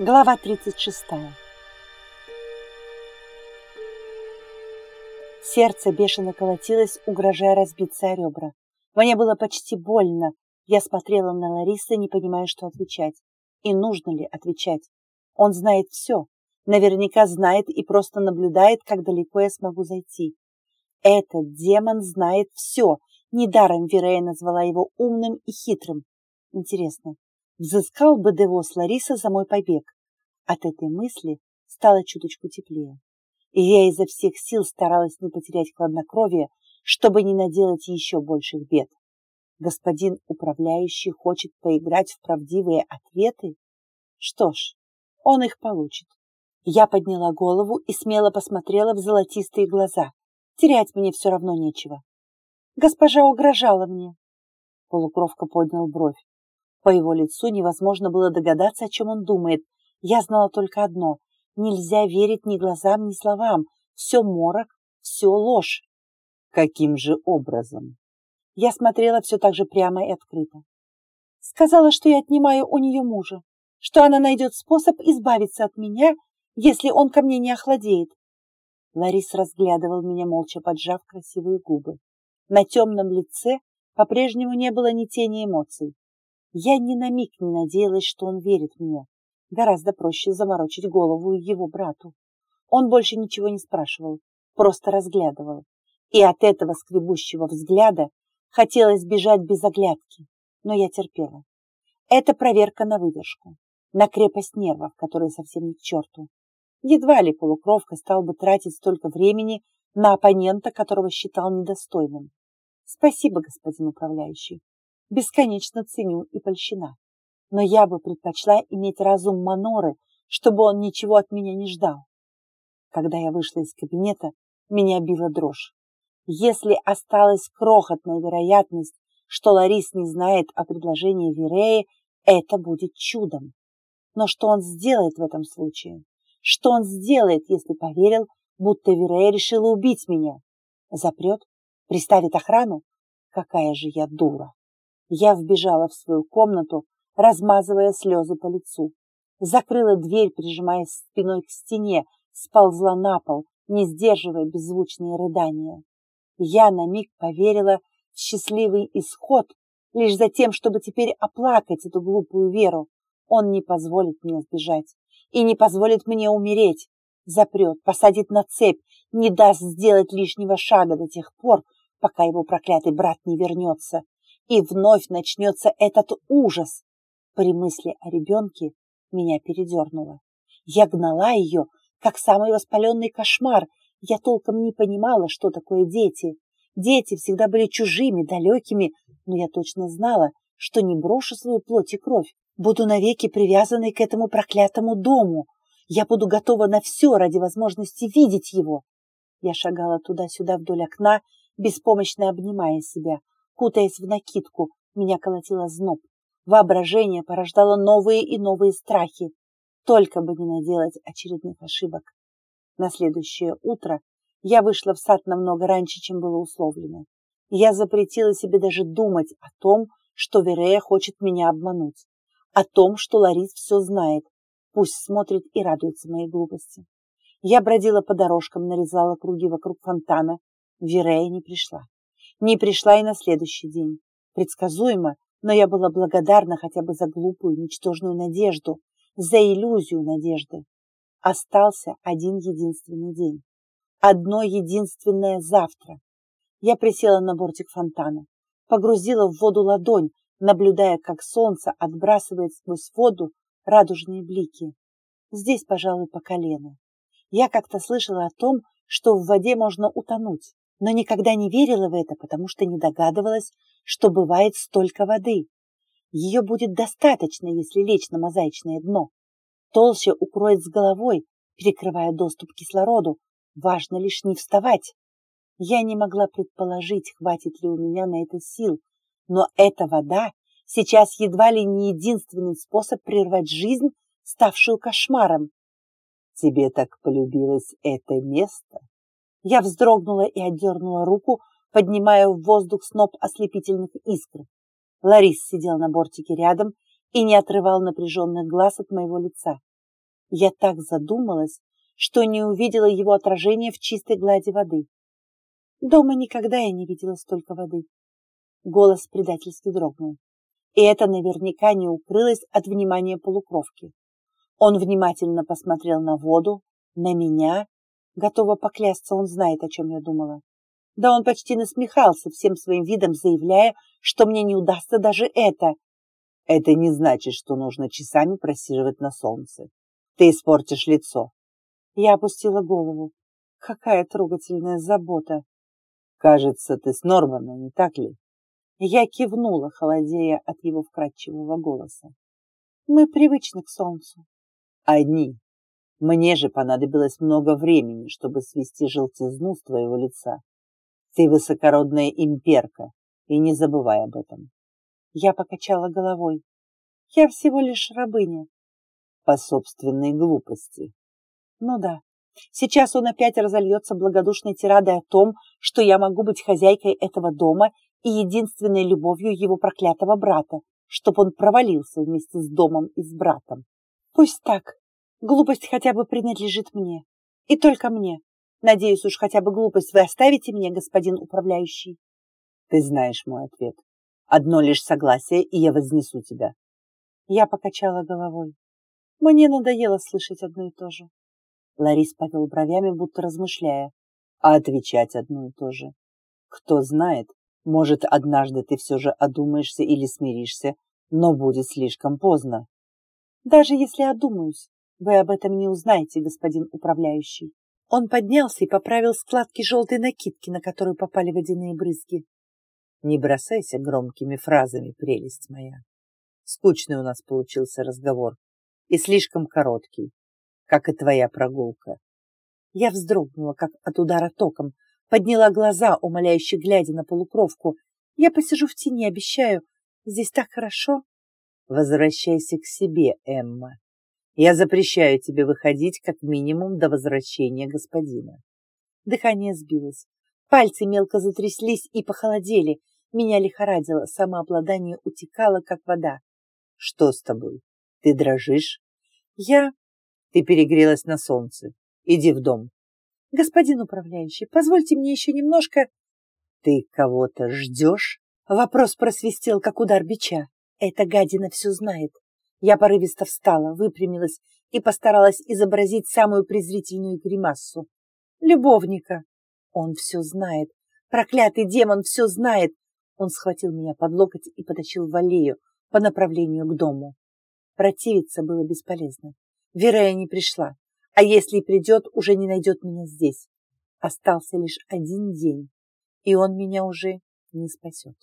Глава 36. Сердце бешено колотилось, угрожая разбиться о ребра. Мне было почти больно. Я смотрела на Ларису, не понимая, что отвечать. И нужно ли отвечать? Он знает все. Наверняка знает и просто наблюдает, как далеко я смогу зайти. Этот демон знает все. Недаром Вирея назвала его умным и хитрым. Интересно, Взыскал бы Девос Лариса за мой побег. От этой мысли стало чуточку теплее. И я изо всех сил старалась не потерять хладнокровие, чтобы не наделать еще больших бед. Господин управляющий хочет поиграть в правдивые ответы? Что ж, он их получит. Я подняла голову и смело посмотрела в золотистые глаза. Терять мне все равно нечего. Госпожа угрожала мне. Полукровка поднял бровь. По его лицу невозможно было догадаться, о чем он думает. Я знала только одно. Нельзя верить ни глазам, ни словам. Все морок, все ложь. Каким же образом? Я смотрела все так же прямо и открыто. Сказала, что я отнимаю у нее мужа, что она найдет способ избавиться от меня, если он ко мне не охладеет. Ларис разглядывал меня, молча поджав красивые губы. На темном лице по-прежнему не было ни тени эмоций. Я ни на миг не надеялась, что он верит мне. Гораздо проще заморочить голову его брату. Он больше ничего не спрашивал, просто разглядывал. И от этого скребущего взгляда хотелось бежать без оглядки, но я терпела. Это проверка на выдержку, на крепость нервов, которые совсем не к черту. Едва ли полукровка стал бы тратить столько времени на оппонента, которого считал недостойным. Спасибо, господин управляющий бесконечно ценю и польщена. Но я бы предпочла иметь разум Маноры, чтобы он ничего от меня не ждал. Когда я вышла из кабинета, меня била дрожь. Если осталась крохотная вероятность, что Ларис не знает о предложении Виреи, это будет чудом. Но что он сделает в этом случае? Что он сделает, если поверил, будто Вирея решила убить меня? Запрет? Приставит охрану? Какая же я дура! Я вбежала в свою комнату, размазывая слезы по лицу. Закрыла дверь, прижимаясь спиной к стене, сползла на пол, не сдерживая беззвучные рыдания. Я на миг поверила в счастливый исход, лишь за тем, чтобы теперь оплакать эту глупую веру. Он не позволит мне сбежать и не позволит мне умереть. Запрет, посадит на цепь, не даст сделать лишнего шага до тех пор, пока его проклятый брат не вернется и вновь начнется этот ужас. При мысли о ребенке меня передернуло. Я гнала ее, как самый воспаленный кошмар. Я толком не понимала, что такое дети. Дети всегда были чужими, далекими, но я точно знала, что не брошу свою плоть и кровь. Буду навеки привязанной к этому проклятому дому. Я буду готова на все ради возможности видеть его. Я шагала туда-сюда вдоль окна, беспомощно обнимая себя, Кутаясь в накидку, меня колотило зноб. Воображение порождало новые и новые страхи. Только бы не наделать очередных ошибок. На следующее утро я вышла в сад намного раньше, чем было условлено. Я запретила себе даже думать о том, что Верея хочет меня обмануть. О том, что Ларис все знает. Пусть смотрит и радуется моей глупости. Я бродила по дорожкам, нарезала круги вокруг фонтана. Верея не пришла не пришла и на следующий день. Предсказуемо, но я была благодарна хотя бы за глупую, ничтожную надежду, за иллюзию надежды. Остался один единственный день. Одно единственное завтра. Я присела на бортик фонтана, погрузила в воду ладонь, наблюдая, как солнце отбрасывает сквозь воду радужные блики. Здесь, пожалуй, по колено. Я как-то слышала о том, что в воде можно утонуть но никогда не верила в это, потому что не догадывалась, что бывает столько воды. Ее будет достаточно, если лечь на мозаичное дно. Толще укроет с головой, перекрывая доступ к кислороду. Важно лишь не вставать. Я не могла предположить, хватит ли у меня на это сил, но эта вода сейчас едва ли не единственный способ прервать жизнь, ставшую кошмаром. Тебе так полюбилось это место? Я вздрогнула и отдернула руку, поднимая в воздух сноп ослепительных искр. Ларис сидел на бортике рядом и не отрывал напряженных глаз от моего лица. Я так задумалась, что не увидела его отражение в чистой глади воды. Дома никогда я не видела столько воды. Голос предательски дрогнул. И это наверняка не укрылось от внимания полукровки. Он внимательно посмотрел на воду, на меня. Готова поклясться, он знает, о чем я думала. Да он почти насмехался, всем своим видом заявляя, что мне не удастся даже это. Это не значит, что нужно часами просиживать на солнце. Ты испортишь лицо. Я опустила голову. Какая трогательная забота. Кажется, ты с Норманом, не так ли? Я кивнула, холодея от его вкрадчивого голоса. Мы привычны к солнцу. Одни. Мне же понадобилось много времени, чтобы свести желтизну с твоего лица. Ты высокородная имперка, и не забывай об этом. Я покачала головой. Я всего лишь рабыня. По собственной глупости. Ну да. Сейчас он опять разольется благодушной тирадой о том, что я могу быть хозяйкой этого дома и единственной любовью его проклятого брата, чтоб он провалился вместе с домом и с братом. Пусть так. Глупость хотя бы принадлежит мне. И только мне. Надеюсь, уж хотя бы глупость вы оставите мне, господин управляющий. Ты знаешь мой ответ. Одно лишь согласие, и я вознесу тебя. Я покачала головой. Мне надоело слышать одно и то же. Ларис повел бровями, будто размышляя. А отвечать одно и то же. Кто знает, может, однажды ты все же одумаешься или смиришься, но будет слишком поздно. Даже если одумаюсь, вы об этом не узнаете, господин управляющий. Он поднялся и поправил складки желтой накидки, на которую попали водяные брызги. Не бросайся громкими фразами, прелесть моя. Скучный у нас получился разговор и слишком короткий, как и твоя прогулка. Я вздрогнула, как от удара током, подняла глаза, умоляюще глядя на полукровку. Я посижу в тени, обещаю. Здесь так хорошо. Возвращайся к себе, Эмма. Я запрещаю тебе выходить как минимум до возвращения господина. Дыхание сбилось. Пальцы мелко затряслись и похолодели. Меня лихорадило, самообладание утекало, как вода. Что с тобой? Ты дрожишь? Я... Ты перегрелась на солнце. Иди в дом. Господин управляющий, позвольте мне еще немножко... Ты кого-то ждешь? Вопрос просвистел, как удар бича. Эта гадина все знает. Я порывисто встала, выпрямилась и постаралась изобразить самую презрительную гримассу. Любовника. Он все знает. Проклятый демон все знает. Он схватил меня под локоть и потащил в аллею по направлению к дому. Противиться было бесполезно. Верея не пришла, а если придет, уже не найдет меня здесь. Остался лишь один день, и он меня уже не спасет.